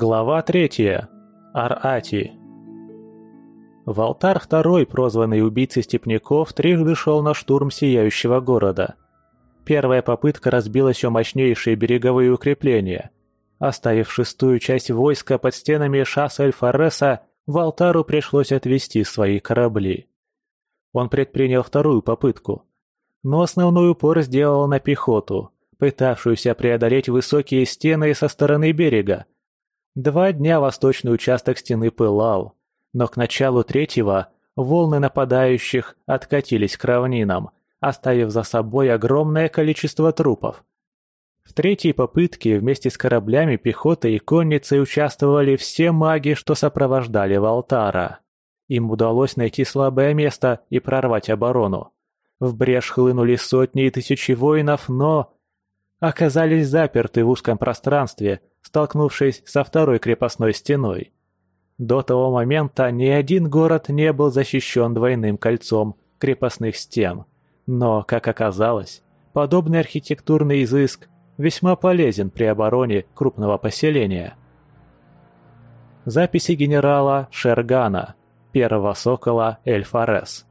Глава третья. Ар-Ати. Валтар II, прозванный убийцей степняков, трижды шел на штурм Сияющего города. Первая попытка разбилась о мощнейшие береговые укрепления. Оставив шестую часть войска под стенами Шас-эль-Фареса, Валтару пришлось отвести свои корабли. Он предпринял вторую попытку, но основной упор сделал на пехоту, пытавшуюся преодолеть высокие стены со стороны берега. Два дня восточный участок стены пылал, но к началу третьего волны нападающих откатились к равнинам, оставив за собой огромное количество трупов. В третьей попытке вместе с кораблями, пехотой и конницей участвовали все маги, что сопровождали Валтара. Им удалось найти слабое место и прорвать оборону. В брешь хлынули сотни и тысячи воинов, но... Оказались заперты в узком пространстве, столкнувшись со второй крепостной стеной. До того момента ни один город не был защищен двойным кольцом крепостных стен. Но, как оказалось, подобный архитектурный изыск весьма полезен при обороне крупного поселения. Записи генерала Шергана, первого сокола Эльфарес.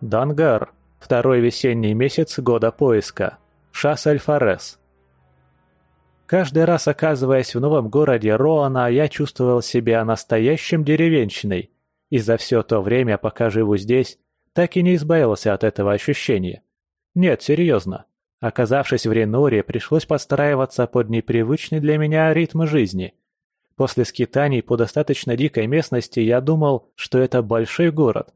Дангар, второй весенний месяц года поиска. Шас Эльфарес. Каждый раз оказываясь в новом городе Роана, я чувствовал себя настоящим деревенщиной, и за все то время, пока живу здесь, так и не избавился от этого ощущения. Нет, серьезно. Оказавшись в Реноре, пришлось подстраиваться под непривычный для меня ритм жизни. После скитаний по достаточно дикой местности я думал, что это большой город.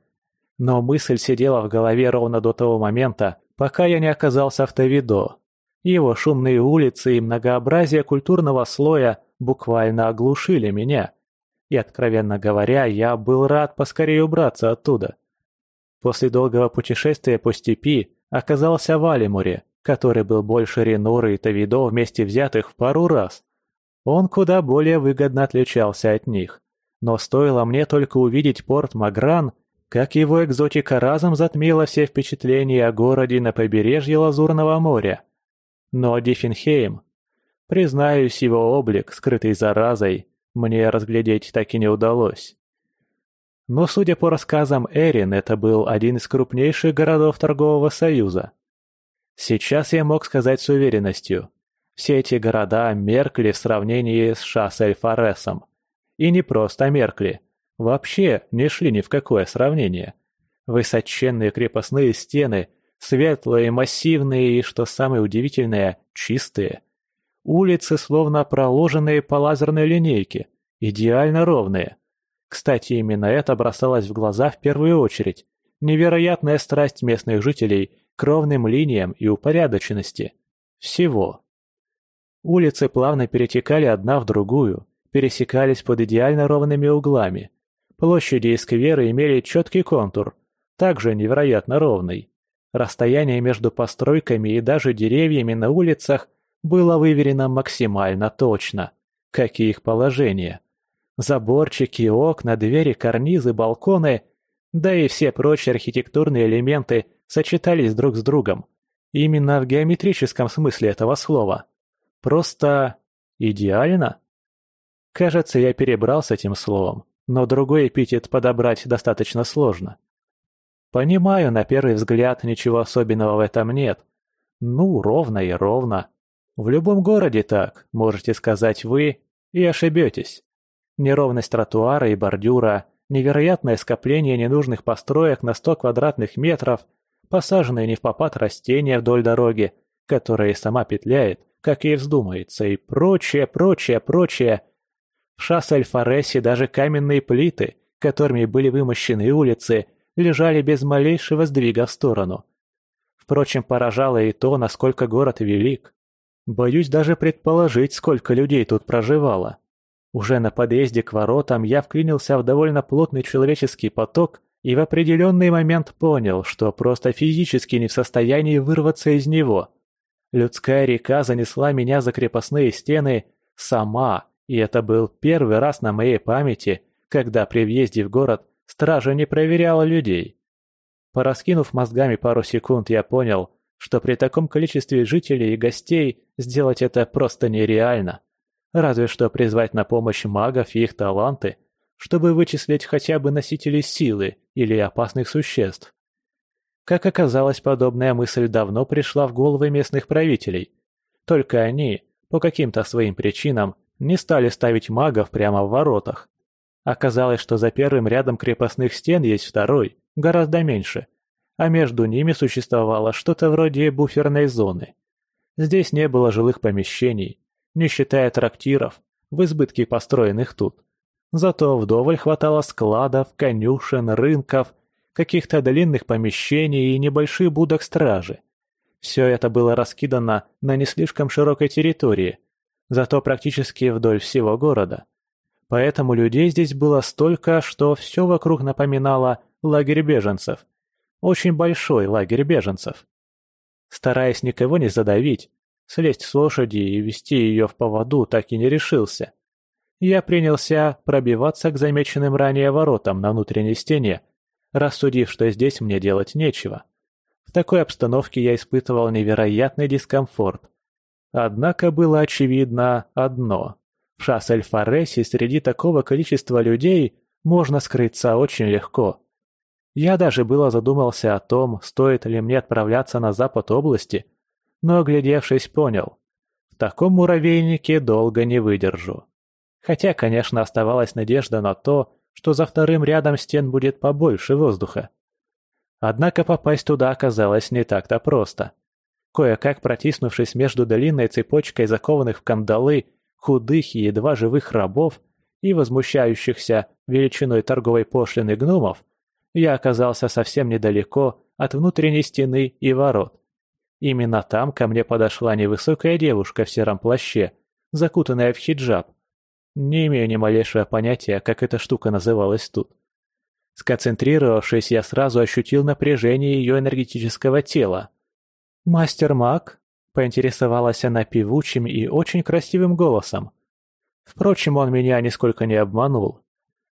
Но мысль сидела в голове ровно до того момента, пока я не оказался в Тавидо. Его шумные улицы и многообразие культурного слоя буквально оглушили меня. И, откровенно говоря, я был рад поскорее убраться оттуда. После долгого путешествия по степи оказался в Алимуре, который был больше Реноры и Тавидо вместе взятых в пару раз. Он куда более выгодно отличался от них. Но стоило мне только увидеть порт Магран, как его экзотика разом затмила все впечатления о городе на побережье Лазурного моря. Но Диффенхейм, признаюсь, его облик, скрытый заразой, мне разглядеть так и не удалось. Но, судя по рассказам Эрин, это был один из крупнейших городов торгового союза. Сейчас я мог сказать с уверенностью, все эти города меркли в сравнении с Шас-эль-Фаресом. И не просто меркли, вообще не шли ни в какое сравнение. Высоченные крепостные стены – Светлые, массивные и, что самое удивительное, чистые. Улицы словно проложенные по лазерной линейке, идеально ровные. Кстати, именно это бросалось в глаза в первую очередь. Невероятная страсть местных жителей к ровным линиям и упорядоченности. Всего. Улицы плавно перетекали одна в другую, пересекались под идеально ровными углами. Площади и скверы имели четкий контур, также невероятно ровный. Расстояние между постройками и даже деревьями на улицах было выверено максимально точно, как и их положение. Заборчики, окна, двери, карнизы, балконы, да и все прочие архитектурные элементы сочетались друг с другом. Именно в геометрическом смысле этого слова. Просто идеально? Кажется, я перебрал с этим словом, но другой эпитет подобрать достаточно сложно. Понимаю, на первый взгляд ничего особенного в этом нет. Ну, ровно и ровно. В любом городе так, можете сказать вы, и ошибетесь. Неровность тротуара и бордюра, невероятное скопление ненужных построек на 100 квадратных метров, посаженные не в попад растения вдоль дороги, которая сама петляет, как ей вздумается, и прочее, прочее, прочее. В Шас-эль-Фаресе даже каменные плиты, которыми были вымощены улицы, лежали без малейшего сдвига в сторону. Впрочем, поражало и то, насколько город велик. Боюсь даже предположить, сколько людей тут проживало. Уже на подъезде к воротам я вклинился в довольно плотный человеческий поток и в определенный момент понял, что просто физически не в состоянии вырваться из него. Людская река занесла меня за крепостные стены сама, и это был первый раз на моей памяти, когда при въезде в город Стража не проверяла людей. Пораскинув мозгами пару секунд, я понял, что при таком количестве жителей и гостей сделать это просто нереально. Разве что призвать на помощь магов и их таланты, чтобы вычислить хотя бы носителей силы или опасных существ. Как оказалось, подобная мысль давно пришла в головы местных правителей. Только они, по каким-то своим причинам, не стали ставить магов прямо в воротах. Оказалось, что за первым рядом крепостных стен есть второй, гораздо меньше, а между ними существовало что-то вроде буферной зоны. Здесь не было жилых помещений, не считая трактиров, в избытке построенных тут. Зато вдоволь хватало складов, конюшен, рынков, каких-то длинных помещений и небольших будок стражи. Все это было раскидано на не слишком широкой территории, зато практически вдоль всего города. Поэтому людей здесь было столько, что все вокруг напоминало лагерь беженцев – очень большой лагерь беженцев. Стараясь никого не задавить, слезть с лошади и вести ее в поводу так и не решился. Я принялся пробиваться к замеченным ранее воротам на внутренней стене, рассудив, что здесь мне делать нечего. В такой обстановке я испытывал невероятный дискомфорт. Однако было очевидно одно. В Шас-эль-Фаресе среди такого количества людей можно скрыться очень легко. Я даже было задумался о том, стоит ли мне отправляться на запад области, но, оглядевшись, понял. В таком муравейнике долго не выдержу. Хотя, конечно, оставалась надежда на то, что за вторым рядом стен будет побольше воздуха. Однако попасть туда оказалось не так-то просто. Кое-как протиснувшись между длинной цепочкой закованных в кандалы худых и едва живых рабов и возмущающихся величиной торговой пошлины гномов, я оказался совсем недалеко от внутренней стены и ворот. Именно там ко мне подошла невысокая девушка в сером плаще, закутанная в хиджаб. Не имею ни малейшего понятия, как эта штука называлась тут. Сконцентрировавшись, я сразу ощутил напряжение ее энергетического тела. «Мастер-маг?» – поинтересовалась она певучим и очень красивым голосом. Впрочем, он меня нисколько не обманул.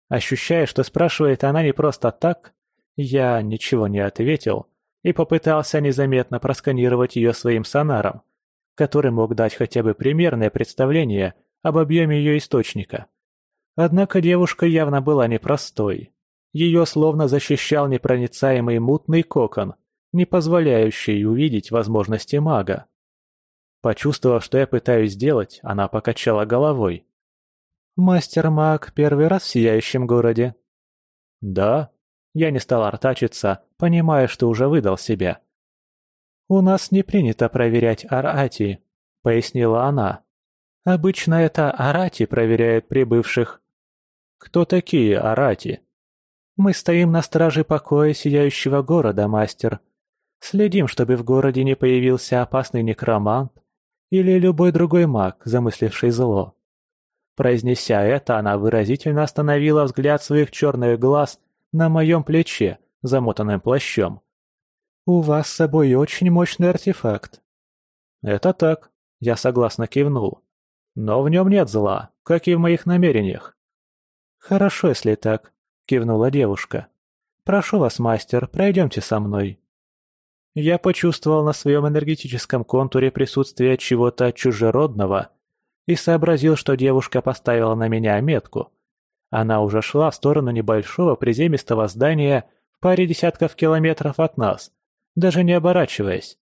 Ощущая, что спрашивает она не просто так, я ничего не ответил и попытался незаметно просканировать ее своим сонаром, который мог дать хотя бы примерное представление об объеме ее источника. Однако девушка явно была непростой. Ее словно защищал непроницаемый мутный кокон, не позволяющий увидеть возможности мага. Почувствовав, что я пытаюсь сделать, она покачала головой. «Мастер-маг первый раз в сияющем городе?» «Да». Я не стал артачиться, понимая, что уже выдал себя. «У нас не принято проверять Арати», — пояснила она. «Обычно это Арати проверяет прибывших». «Кто такие Арати?» «Мы стоим на страже покоя сияющего города, мастер. Следим, чтобы в городе не появился опасный некромант или любой другой маг, замысливший зло. Произнеся это, она выразительно остановила взгляд своих черных глаз на моем плече, замотанным плащом. «У вас с собой очень мощный артефакт». «Это так», — я согласно кивнул. «Но в нем нет зла, как и в моих намерениях». «Хорошо, если так», — кивнула девушка. «Прошу вас, мастер, пройдемте со мной». Я почувствовал на своем энергетическом контуре присутствие чего-то чужеродного и сообразил, что девушка поставила на меня метку. Она уже шла в сторону небольшого приземистого здания в паре десятков километров от нас, даже не оборачиваясь.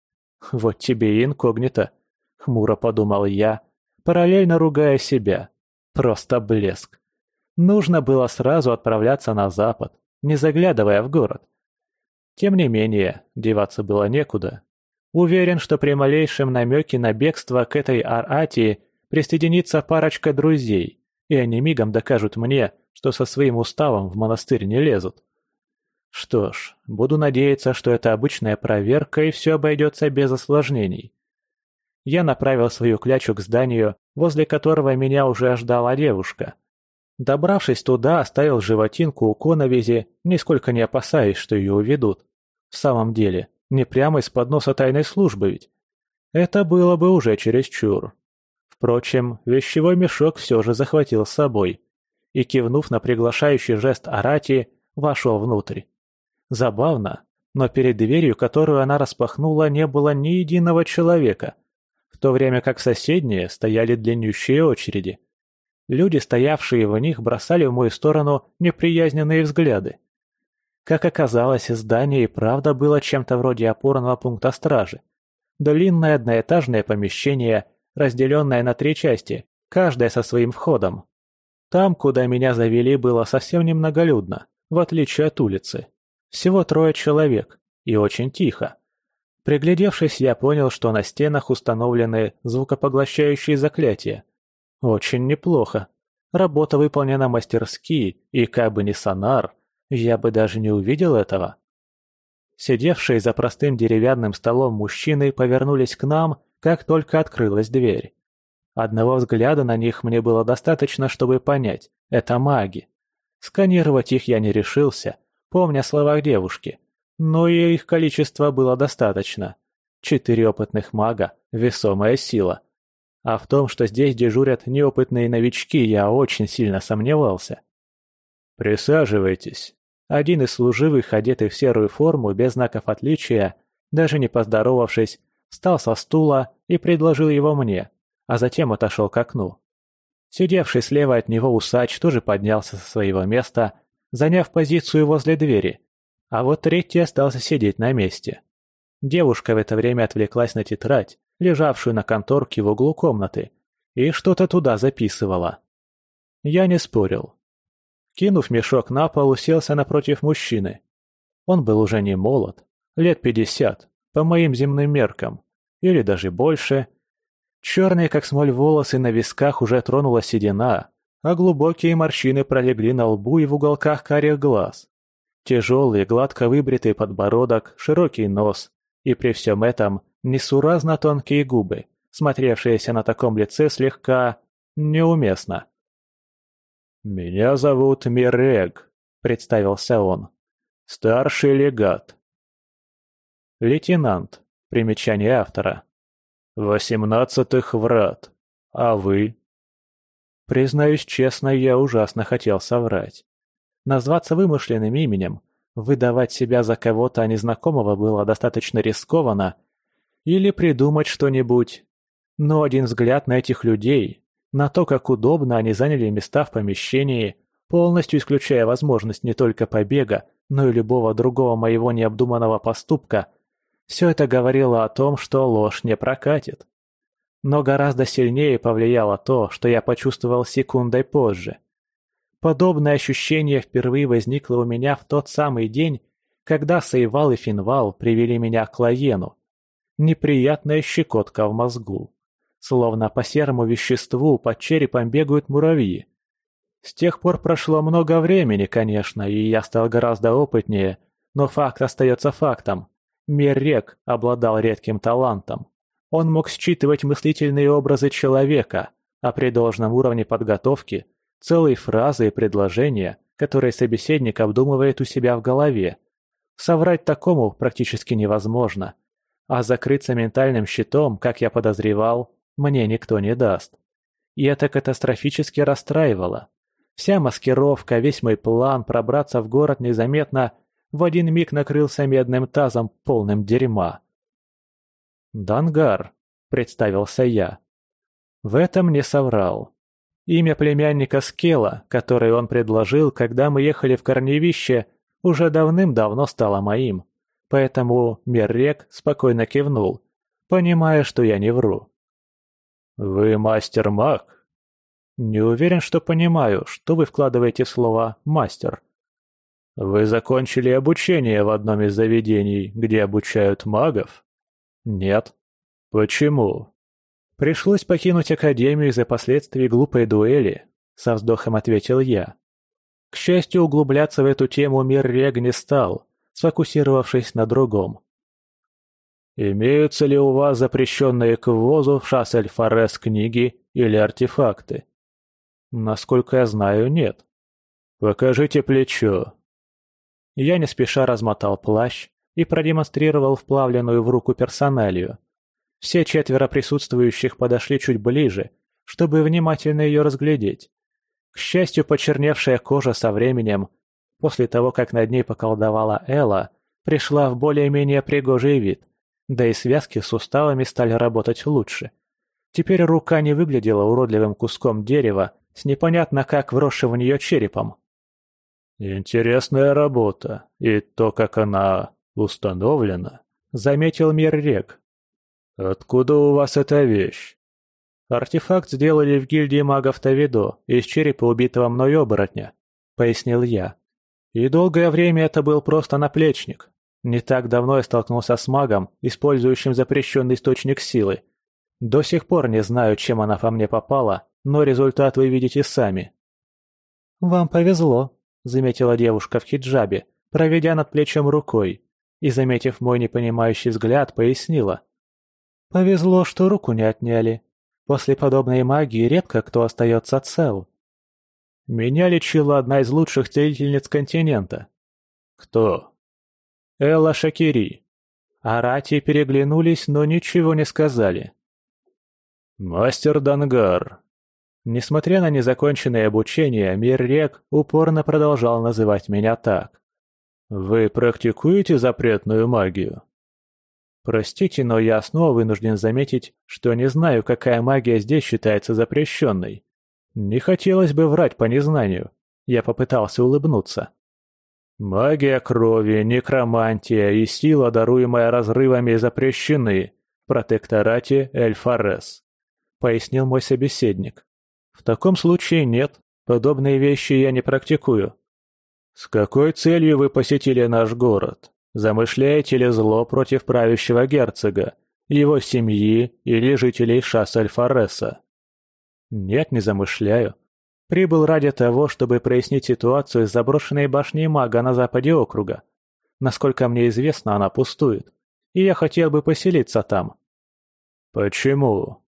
«Вот тебе и инкогнито», — хмуро подумал я, параллельно ругая себя. Просто блеск. Нужно было сразу отправляться на запад, не заглядывая в город. Тем не менее, деваться было некуда. Уверен, что при малейшем намеке на бегство к этой Ар-Атии присоединится парочка друзей, и они мигом докажут мне, что со своим уставом в монастырь не лезут. Что ж, буду надеяться, что это обычная проверка и все обойдется без осложнений. Я направил свою клячу к зданию, возле которого меня уже ждала девушка. Добравшись туда, оставил животинку у коновизи, нисколько не опасаясь, что ее уведут. В самом деле, не прямо из-под носа тайной службы ведь. Это было бы уже чересчур. Впрочем, вещевой мешок все же захватил с собой и, кивнув на приглашающий жест Арати, вошел внутрь. Забавно, но перед дверью, которую она распахнула, не было ни единого человека, в то время как соседние стояли длиннющие очереди. Люди, стоявшие в них, бросали в мою сторону неприязненные взгляды. Как оказалось, здание и правда было чем-то вроде опорного пункта стражи. Длинное одноэтажное помещение, разделенное на три части, каждая со своим входом. Там, куда меня завели, было совсем немноголюдно, в отличие от улицы. Всего трое человек, и очень тихо. Приглядевшись, я понял, что на стенах установлены звукопоглощающие заклятия. Очень неплохо. Работа выполнена мастерски, и как бы не сонар, я бы даже не увидел этого. Сидевшие за простым деревянным столом мужчины повернулись к нам, как только открылась дверь. Одного взгляда на них мне было достаточно, чтобы понять – это маги. Сканировать их я не решился, помня слова девушки. Но и их количества было достаточно. Четыре опытных мага – весомая сила. А в том, что здесь дежурят неопытные новички, я очень сильно сомневался. «Присаживайтесь». Один из служивых, одетый в серую форму, без знаков отличия, даже не поздоровавшись, встал со стула и предложил его мне, а затем отошел к окну. Сидевший слева от него усач тоже поднялся со своего места заняв позицию возле двери, а вот третий остался сидеть на месте. Девушка в это время отвлеклась на тетрадь, лежавшую на конторке в углу комнаты, и что-то туда записывала. Я не спорил. Кинув мешок на пол, уселся напротив мужчины. Он был уже не молод, лет пятьдесят, по моим земным меркам, или даже больше. Черные, как смоль, волосы на висках уже тронула седина, а глубокие морщины пролегли на лбу и в уголках карих глаз. Тяжелый, гладко выбритый подбородок, широкий нос и при всем этом несуразно тонкие губы, смотревшиеся на таком лице слегка неуместно. «Меня зовут Мирег», — представился он. «Старший легат». Лейтенант. Примечание автора. «Восемнадцатых врат. А вы?» Признаюсь честно, я ужасно хотел соврать. Назваться вымышленным именем, выдавать себя за кого-то незнакомого было достаточно рискованно, или придумать что-нибудь. Но один взгляд на этих людей, на то, как удобно они заняли места в помещении, полностью исключая возможность не только побега, но и любого другого моего необдуманного поступка, все это говорило о том, что ложь не прокатит. Но гораздо сильнее повлияло то, что я почувствовал секундой позже. Подобное ощущение впервые возникло у меня в тот самый день, когда Сейвал и Финвал привели меня к Лаену. Неприятная щекотка в мозгу. Словно по серому веществу под черепом бегают муравьи. С тех пор прошло много времени, конечно, и я стал гораздо опытнее, но факт остается фактом. Мир рек обладал редким талантом. Он мог считывать мыслительные образы человека, а при должном уровне подготовки – целые фразы и предложения, которые собеседник обдумывает у себя в голове. Соврать такому практически невозможно. А закрыться ментальным щитом, как я подозревал, мне никто не даст. И это катастрофически расстраивало. Вся маскировка, весь мой план пробраться в город незаметно в один миг накрылся медным тазом, полным дерьма. «Дангар», — представился я. В этом не соврал. Имя племянника Скела, которое он предложил, когда мы ехали в Корневище, уже давным-давно стало моим. Поэтому Меррек спокойно кивнул, понимая, что я не вру. «Вы мастер-маг?» «Не уверен, что понимаю, что вы вкладываете в слово «мастер». «Вы закончили обучение в одном из заведений, где обучают магов?» «Нет». «Почему?» «Пришлось покинуть Академию из-за последствий глупой дуэли», — со вздохом ответил я. К счастью, углубляться в эту тему мир Рег не стал, сфокусировавшись на другом. «Имеются ли у вас запрещенные к ввозу в Шассель-Форес книги или артефакты?» «Насколько я знаю, нет». «Покажите плечо». Я не спеша размотал плащ, и продемонстрировал вплавленную в руку персоналию. Все четверо присутствующих подошли чуть ближе, чтобы внимательно ее разглядеть. К счастью, почерневшая кожа со временем, после того, как над ней поколдовала Элла, пришла в более-менее пригожий вид, да и связки с суставами стали работать лучше. Теперь рука не выглядела уродливым куском дерева с непонятно как вросшим в нее черепом. «Интересная работа, и то, как она установлена», — заметил Миррек. «Откуда у вас эта вещь?» «Артефакт сделали в гильдии магов Тавидо из черепа убитого мной оборотня», — пояснил я. «И долгое время это был просто наплечник. Не так давно я столкнулся с магом, использующим запрещенный источник силы. До сих пор не знаю, чем она по мне попала, но результат вы видите сами». «Вам повезло», — заметила девушка в хиджабе, проведя над плечом рукой, и, заметив мой непонимающий взгляд, пояснила. «Повезло, что руку не отняли. После подобной магии редко кто остается цел. Меня лечила одна из лучших целительниц континента. Кто? Элла Шакири. Арати переглянулись, но ничего не сказали. Мастер Дангар. Несмотря на незаконченное обучение, Миррек упорно продолжал называть меня так. Вы практикуете запретную магию? Простите, но я снова вынужден заметить, что не знаю, какая магия здесь считается запрещенной. Не хотелось бы врать по незнанию. Я попытался улыбнуться. Магия крови, некромантия и сила, даруемая разрывами, запрещены в протекторате Эльфарес, пояснил мой собеседник. В таком случае нет, подобные вещи я не практикую. С какой целью вы посетили наш город? Замышляете ли зло против правящего герцога, его семьи или жителей Шас-Альфареса? Нет, не замышляю. Прибыл ради того, чтобы прояснить ситуацию с заброшенной башней мага на западе округа. Насколько мне известно, она пустует. И я хотел бы поселиться там. Почему?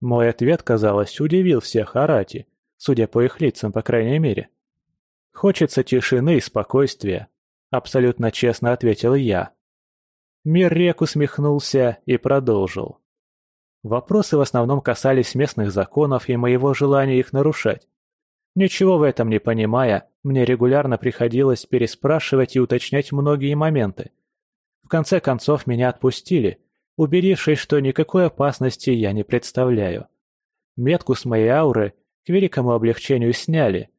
Мой ответ, казалось, удивил всех Арати, судя по их лицам, по крайней мере. Хочется тишины и спокойствия, Абсолютно честно ответил я. Миррек усмехнулся и продолжил. Вопросы в основном касались местных законов и моего желания их нарушать. Ничего в этом не понимая, мне регулярно приходилось переспрашивать и уточнять многие моменты. В конце концов меня отпустили, убедившись, что никакой опасности я не представляю. Метку с моей ауры к великому облегчению сняли.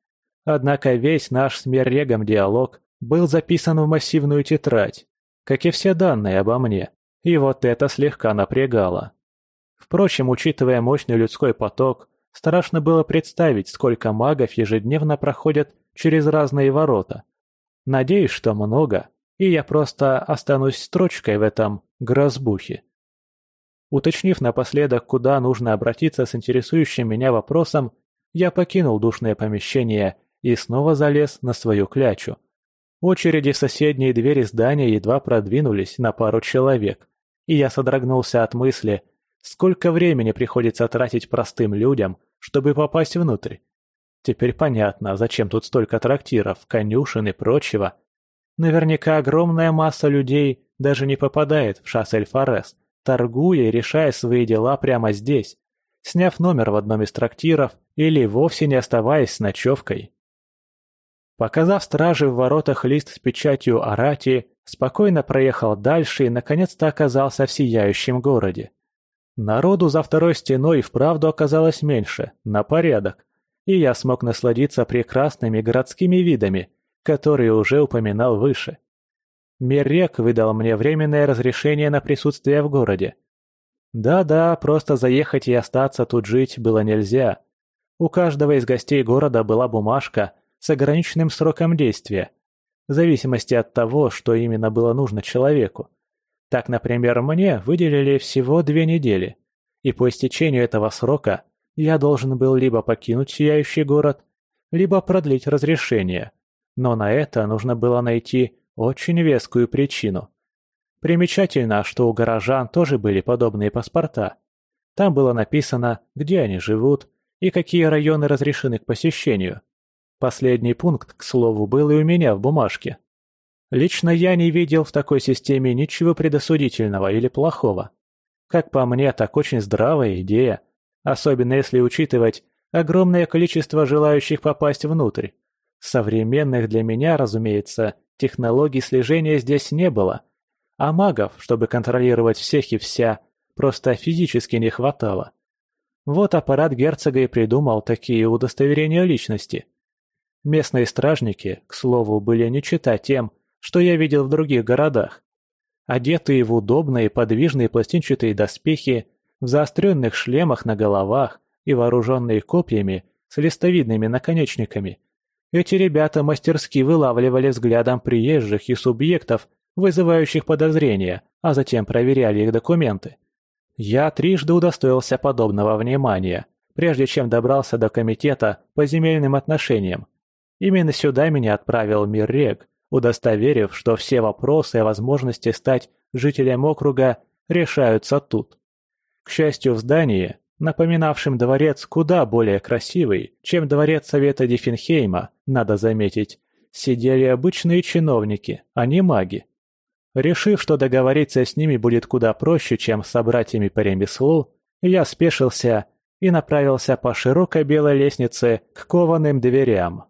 Однако весь наш с Меррегом диалог был записан в массивную тетрадь, как и все данные обо мне, и вот это слегка напрягало. Впрочем, учитывая мощный людской поток, страшно было представить, сколько магов ежедневно проходят через разные ворота. Надеюсь, что много, и я просто останусь строчкой в этом грозбухе. Уточнив напоследок, куда нужно обратиться с интересующим меня вопросом, я покинул душное помещение и снова залез на свою клячу. Очереди в соседние двери здания едва продвинулись на пару человек, и я содрогнулся от мысли, сколько времени приходится тратить простым людям, чтобы попасть внутрь. Теперь понятно, зачем тут столько трактиров, конюшен и прочего. Наверняка огромная масса людей даже не попадает в Шассель-Форес, торгуя и решая свои дела прямо здесь, сняв номер в одном из трактиров или вовсе не оставаясь с ночевкой. Показав страже в воротах лист с печатью Арати, спокойно проехал дальше и наконец-то оказался в сияющем городе. Народу за второй стеной вправду оказалось меньше, на порядок, и я смог насладиться прекрасными городскими видами, которые уже упоминал выше. Меррек выдал мне временное разрешение на присутствие в городе. Да-да, просто заехать и остаться тут жить было нельзя. У каждого из гостей города была бумажка – с ограниченным сроком действия, в зависимости от того, что именно было нужно человеку. Так, например, мне выделили всего две недели, и по истечению этого срока я должен был либо покинуть сияющий город, либо продлить разрешение. Но на это нужно было найти очень вескую причину. Примечательно, что у горожан тоже были подобные паспорта. Там было написано, где они живут и какие районы разрешены к посещению. Последний пункт, к слову, был и у меня в бумажке. Лично я не видел в такой системе ничего предосудительного или плохого. Как по мне, так очень здравая идея, особенно если учитывать огромное количество желающих попасть внутрь. Современных для меня, разумеется, Технологий слежения здесь не было, а магов, чтобы контролировать всех и вся, просто физически не хватало. Вот аппарат герцога и придумал такие удостоверения личности. Местные стражники, к слову, были не чита тем, что я видел в других городах. Одетые в удобные подвижные пластинчатые доспехи, в заостренных шлемах на головах и вооруженные копьями с листовидными наконечниками. Эти ребята мастерски вылавливали взглядом приезжих и субъектов, вызывающих подозрения, а затем проверяли их документы. Я трижды удостоился подобного внимания, прежде чем добрался до комитета по земельным отношениям. Именно сюда меня отправил Миррек, удостоверив, что все вопросы о возможности стать жителем округа решаются тут. К счастью, в здании, напоминавшем дворец куда более красивый, чем дворец Совета Диффенхейма, надо заметить, сидели обычные чиновники, а не маги. Решив, что договориться с ними будет куда проще, чем с собратьями по ремеслу, я спешился и направился по широкой белой лестнице к кованым дверям.